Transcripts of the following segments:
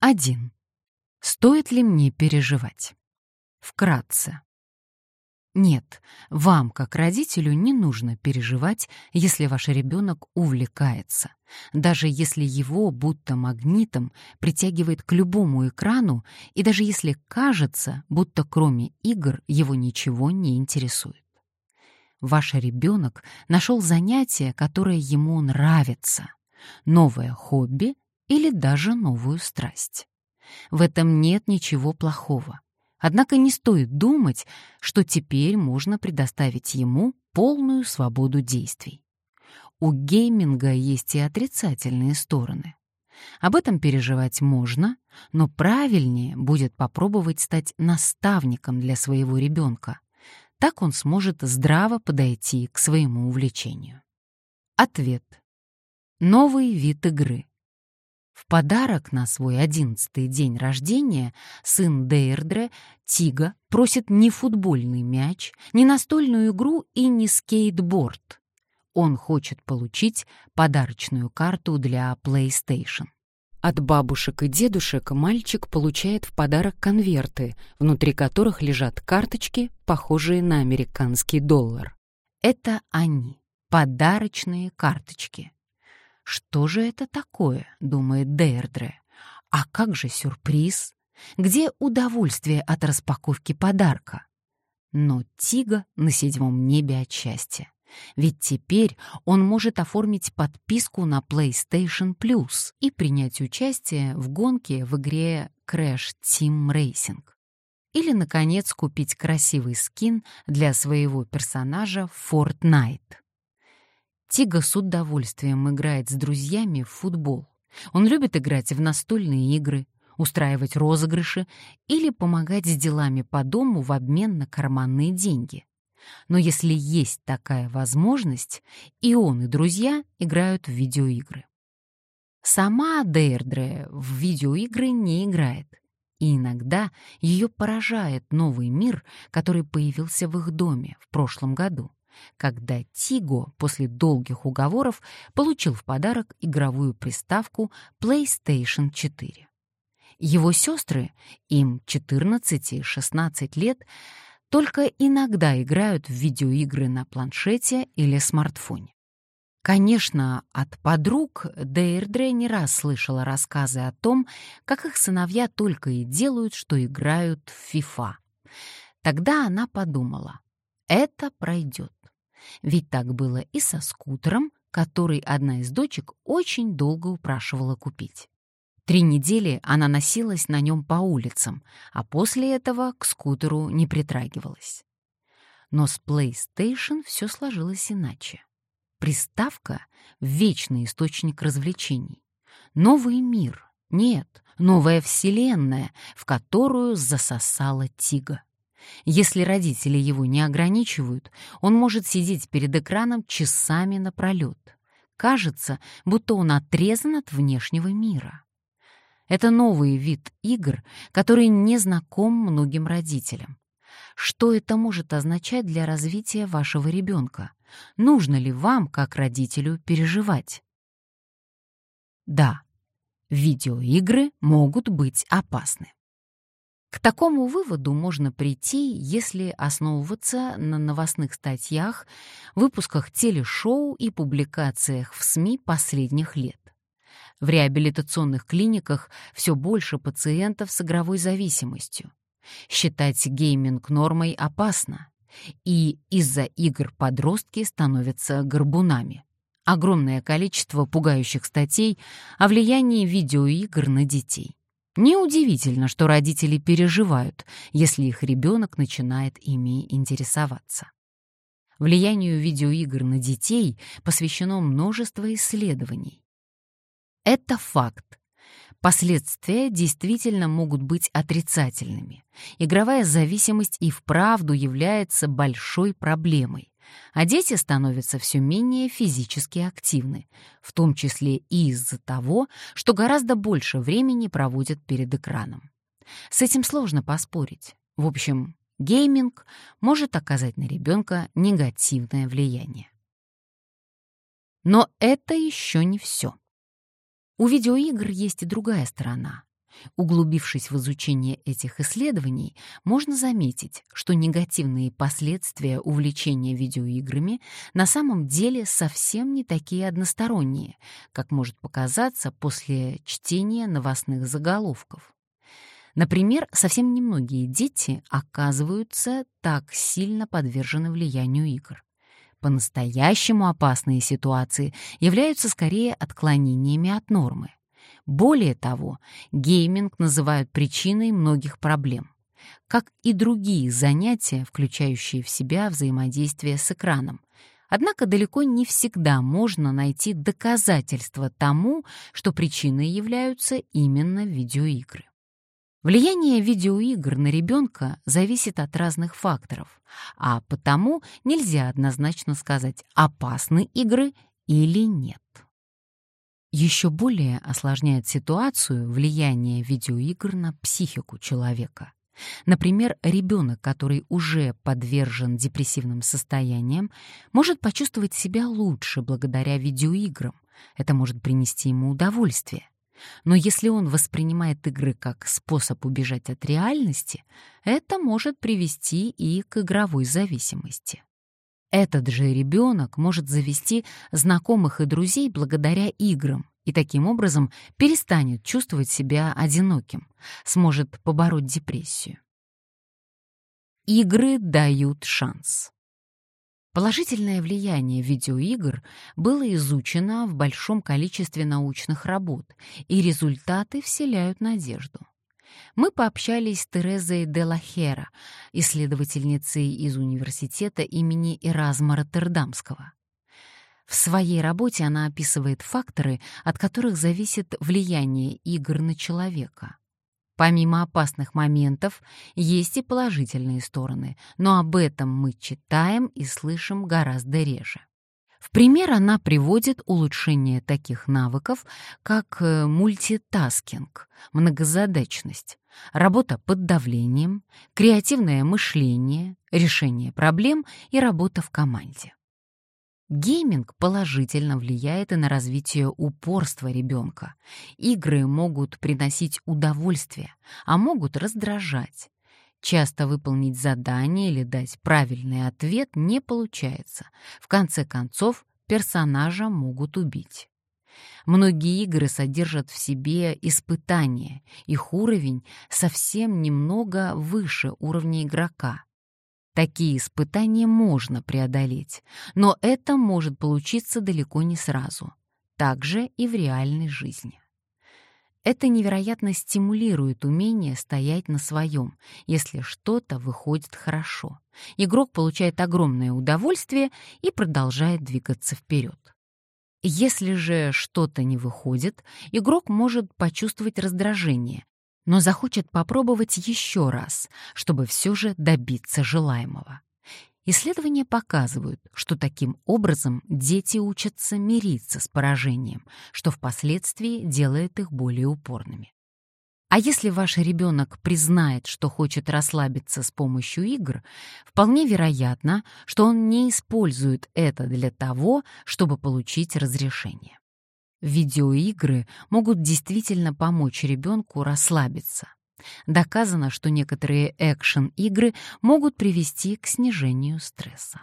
1. Стоит ли мне переживать? Вкратце. Нет, вам, как родителю, не нужно переживать, если ваш ребенок увлекается, даже если его будто магнитом притягивает к любому экрану, и даже если кажется, будто кроме игр его ничего не интересует. Ваш ребенок нашел занятие, которое ему нравится, новое хобби или даже новую страсть. В этом нет ничего плохого. Однако не стоит думать, что теперь можно предоставить ему полную свободу действий. У гейминга есть и отрицательные стороны. Об этом переживать можно, но правильнее будет попробовать стать наставником для своего ребенка. Так он сможет здраво подойти к своему увлечению. Ответ. Новый вид игры. В подарок на свой одиннадцатый день рождения сын Дейрдре, Тига, просит не футбольный мяч, не настольную игру и не скейтборд. Он хочет получить подарочную карту для PlayStation. От бабушек и дедушек мальчик получает в подарок конверты, внутри которых лежат карточки, похожие на американский доллар. Это они, подарочные карточки. «Что же это такое?» — думает Дейрдре. «А как же сюрприз? Где удовольствие от распаковки подарка?» Но Тига на седьмом небе от счастья. Ведь теперь он может оформить подписку на PlayStation Plus и принять участие в гонке в игре Crash Team Racing. Или, наконец, купить красивый скин для своего персонажа Fortnite. Тига с удовольствием играет с друзьями в футбол. Он любит играть в настольные игры, устраивать розыгрыши или помогать с делами по дому в обмен на карманные деньги. Но если есть такая возможность, и он, и друзья играют в видеоигры. Сама Дейрдре в видеоигры не играет, и иногда ее поражает новый мир, который появился в их доме в прошлом году когда Тиго после долгих уговоров получил в подарок игровую приставку PlayStation 4. Его сестры, им 14 и 16 лет, только иногда играют в видеоигры на планшете или смартфоне. Конечно, от подруг Дейрдре не раз слышала рассказы о том, как их сыновья только и делают, что играют в FIFA. Тогда она подумала, это пройдет. Ведь так было и со скутером, который одна из дочек очень долго упрашивала купить. Три недели она носилась на нем по улицам, а после этого к скутеру не притрагивалась. Но с PlayStation все сложилось иначе. Приставка — вечный источник развлечений. Новый мир, нет, новая вселенная, в которую засосала тига. Если родители его не ограничивают, он может сидеть перед экраном часами напролет. Кажется, будто он отрезан от внешнего мира. Это новый вид игр, который не знаком многим родителям. Что это может означать для развития вашего ребенка? Нужно ли вам, как родителю, переживать? Да, видеоигры могут быть опасны. К такому выводу можно прийти, если основываться на новостных статьях, выпусках телешоу и публикациях в СМИ последних лет. В реабилитационных клиниках все больше пациентов с игровой зависимостью. Считать гейминг нормой опасно, и из-за игр подростки становятся горбунами. Огромное количество пугающих статей о влиянии видеоигр на детей. Неудивительно, что родители переживают, если их ребенок начинает ими интересоваться. Влиянию видеоигр на детей посвящено множество исследований. Это факт. Последствия действительно могут быть отрицательными. Игровая зависимость и вправду является большой проблемой а дети становятся все менее физически активны, в том числе и из-за того, что гораздо больше времени проводят перед экраном. С этим сложно поспорить. В общем, гейминг может оказать на ребенка негативное влияние. Но это еще не все. У видеоигр есть и другая сторона. Углубившись в изучение этих исследований, можно заметить, что негативные последствия увлечения видеоиграми на самом деле совсем не такие односторонние, как может показаться после чтения новостных заголовков. Например, совсем немногие дети оказываются так сильно подвержены влиянию игр. По-настоящему опасные ситуации являются скорее отклонениями от нормы. Более того, гейминг называют причиной многих проблем, как и другие занятия, включающие в себя взаимодействие с экраном. Однако далеко не всегда можно найти доказательства тому, что причиной являются именно видеоигры. Влияние видеоигр на ребенка зависит от разных факторов, а потому нельзя однозначно сказать, опасны игры или нет. Еще более осложняет ситуацию влияние видеоигр на психику человека. Например, ребенок, который уже подвержен депрессивным состояниям, может почувствовать себя лучше благодаря видеоиграм. Это может принести ему удовольствие. Но если он воспринимает игры как способ убежать от реальности, это может привести и к игровой зависимости. Этот же ребенок может завести знакомых и друзей благодаря играм и таким образом перестанет чувствовать себя одиноким, сможет побороть депрессию. Игры дают шанс. Положительное влияние видеоигр было изучено в большом количестве научных работ, и результаты вселяют надежду мы пообщались с Терезой де Лахера, исследовательницей из университета имени Эразма Роттердамского. В своей работе она описывает факторы, от которых зависит влияние игр на человека. Помимо опасных моментов, есть и положительные стороны, но об этом мы читаем и слышим гораздо реже. В пример она приводит улучшение таких навыков, как э, мультитаскинг, многозадачность, работа под давлением, креативное мышление, решение проблем и работа в команде. Гейминг положительно влияет и на развитие упорства ребенка. Игры могут приносить удовольствие, а могут раздражать. Часто выполнить задание или дать правильный ответ не получается. В конце концов, персонажа могут убить. Многие игры содержат в себе испытания, их уровень совсем немного выше уровня игрока. Такие испытания можно преодолеть, но это может получиться далеко не сразу. Так же и в реальной жизни. Это невероятно стимулирует умение стоять на своем, если что-то выходит хорошо. Игрок получает огромное удовольствие и продолжает двигаться вперед. Если же что-то не выходит, игрок может почувствовать раздражение, но захочет попробовать еще раз, чтобы все же добиться желаемого. Исследования показывают, что таким образом дети учатся мириться с поражением, что впоследствии делает их более упорными. А если ваш ребенок признает, что хочет расслабиться с помощью игр, вполне вероятно, что он не использует это для того, чтобы получить разрешение. Видеоигры могут действительно помочь ребенку расслабиться, Доказано, что некоторые экшен-игры могут привести к снижению стресса.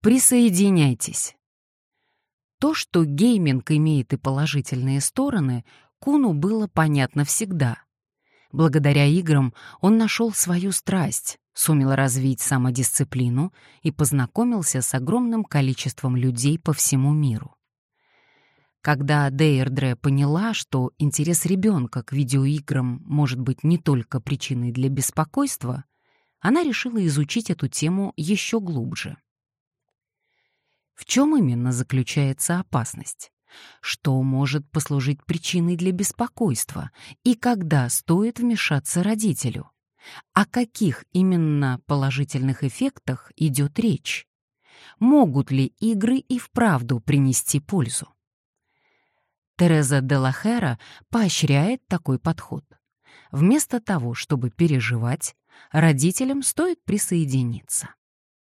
Присоединяйтесь. То, что гейминг имеет и положительные стороны, Куну было понятно всегда. Благодаря играм он нашел свою страсть, сумел развить самодисциплину и познакомился с огромным количеством людей по всему миру. Когда Дейрдре поняла, что интерес ребенка к видеоиграм может быть не только причиной для беспокойства, она решила изучить эту тему еще глубже. В чем именно заключается опасность? Что может послужить причиной для беспокойства и когда стоит вмешаться родителю? О каких именно положительных эффектах идет речь? Могут ли игры и вправду принести пользу? Тереза де Лахера поощряет такой подход. Вместо того, чтобы переживать, родителям стоит присоединиться.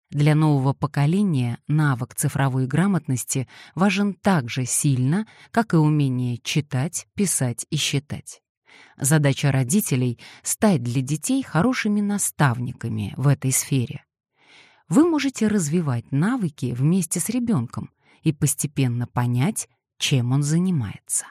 Для нового поколения навык цифровой грамотности важен так же сильно, как и умение читать, писать и считать. Задача родителей — стать для детей хорошими наставниками в этой сфере. Вы можете развивать навыки вместе с ребенком и постепенно понять, чем он занимается.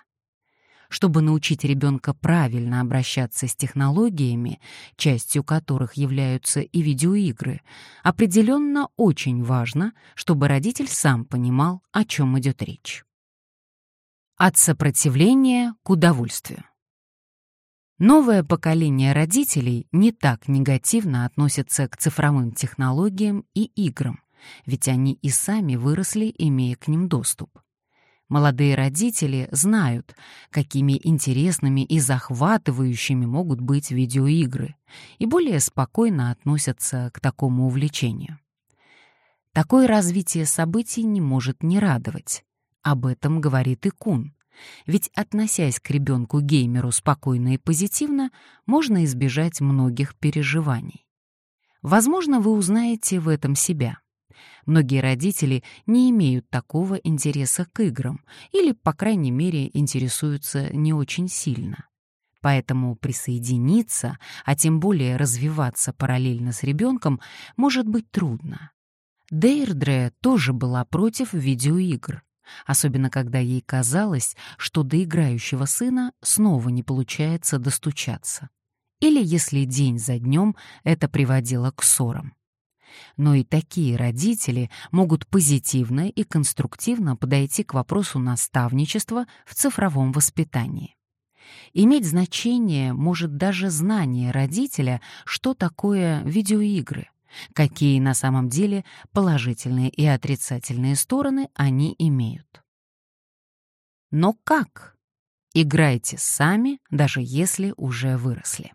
Чтобы научить ребенка правильно обращаться с технологиями, частью которых являются и видеоигры, определенно очень важно, чтобы родитель сам понимал, о чем идет речь. От сопротивления к удовольствию. Новое поколение родителей не так негативно относится к цифровым технологиям и играм, ведь они и сами выросли, имея к ним доступ. Молодые родители знают, какими интересными и захватывающими могут быть видеоигры, и более спокойно относятся к такому увлечению. Такое развитие событий не может не радовать. Об этом говорит и Кун. Ведь, относясь к ребенку-геймеру спокойно и позитивно, можно избежать многих переживаний. Возможно, вы узнаете в этом себя. Многие родители не имеют такого интереса к играм или, по крайней мере, интересуются не очень сильно. Поэтому присоединиться, а тем более развиваться параллельно с ребенком, может быть трудно. Дейрдре тоже была против видеоигр, особенно когда ей казалось, что до играющего сына снова не получается достучаться. Или если день за днем это приводило к ссорам. Но и такие родители могут позитивно и конструктивно подойти к вопросу наставничества в цифровом воспитании. Иметь значение может даже знание родителя, что такое видеоигры, какие на самом деле положительные и отрицательные стороны они имеют. Но как? Играйте сами, даже если уже выросли.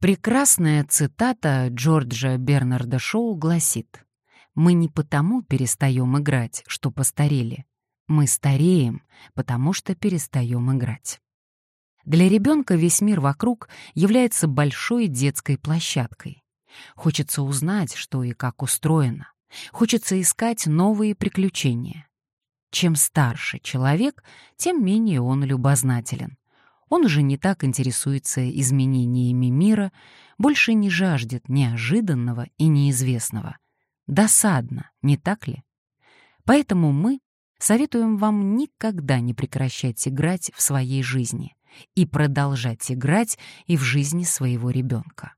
Прекрасная цитата Джорджа Бернарда Шоу гласит «Мы не потому перестаем играть, что постарели. Мы стареем, потому что перестаем играть». Для ребенка весь мир вокруг является большой детской площадкой. Хочется узнать, что и как устроено. Хочется искать новые приключения. Чем старше человек, тем менее он любознателен. Он уже не так интересуется изменениями мира, больше не жаждет неожиданного и неизвестного. Досадно, не так ли? Поэтому мы советуем вам никогда не прекращать играть в своей жизни и продолжать играть и в жизни своего ребенка.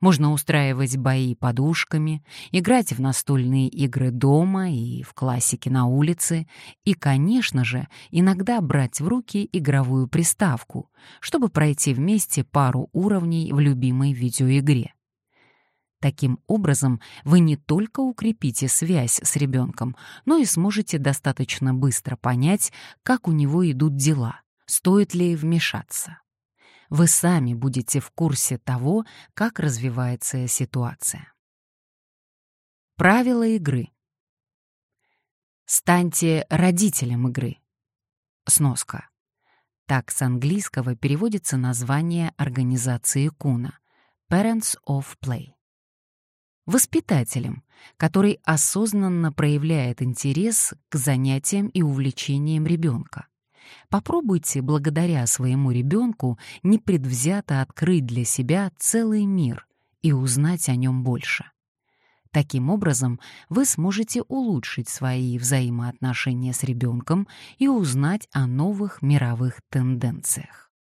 Можно устраивать бои подушками, играть в настольные игры дома и в классики на улице, и, конечно же, иногда брать в руки игровую приставку, чтобы пройти вместе пару уровней в любимой видеоигре. Таким образом, вы не только укрепите связь с ребенком, но и сможете достаточно быстро понять, как у него идут дела, стоит ли вмешаться вы сами будете в курсе того, как развивается ситуация. Правила игры. Станьте родителем игры. Сноска. Так с английского переводится название организации Куна Parents of Play. Воспитателем, который осознанно проявляет интерес к занятиям и увлечениям ребенка. Попробуйте благодаря своему ребенку непредвзято открыть для себя целый мир и узнать о нем больше. Таким образом, вы сможете улучшить свои взаимоотношения с ребенком и узнать о новых мировых тенденциях.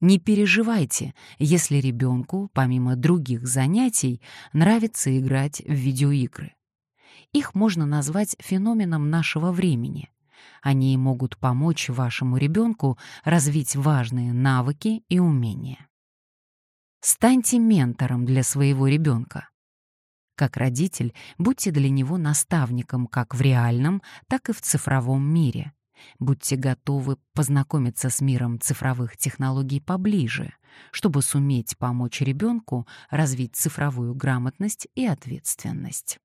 Не переживайте, если ребенку, помимо других занятий, нравится играть в видеоигры. Их можно назвать феноменом нашего времени — они могут помочь вашему ребенку развить важные навыки и умения. Станьте ментором для своего ребенка. Как родитель, будьте для него наставником как в реальном, так и в цифровом мире. Будьте готовы познакомиться с миром цифровых технологий поближе, чтобы суметь помочь ребенку развить цифровую грамотность и ответственность.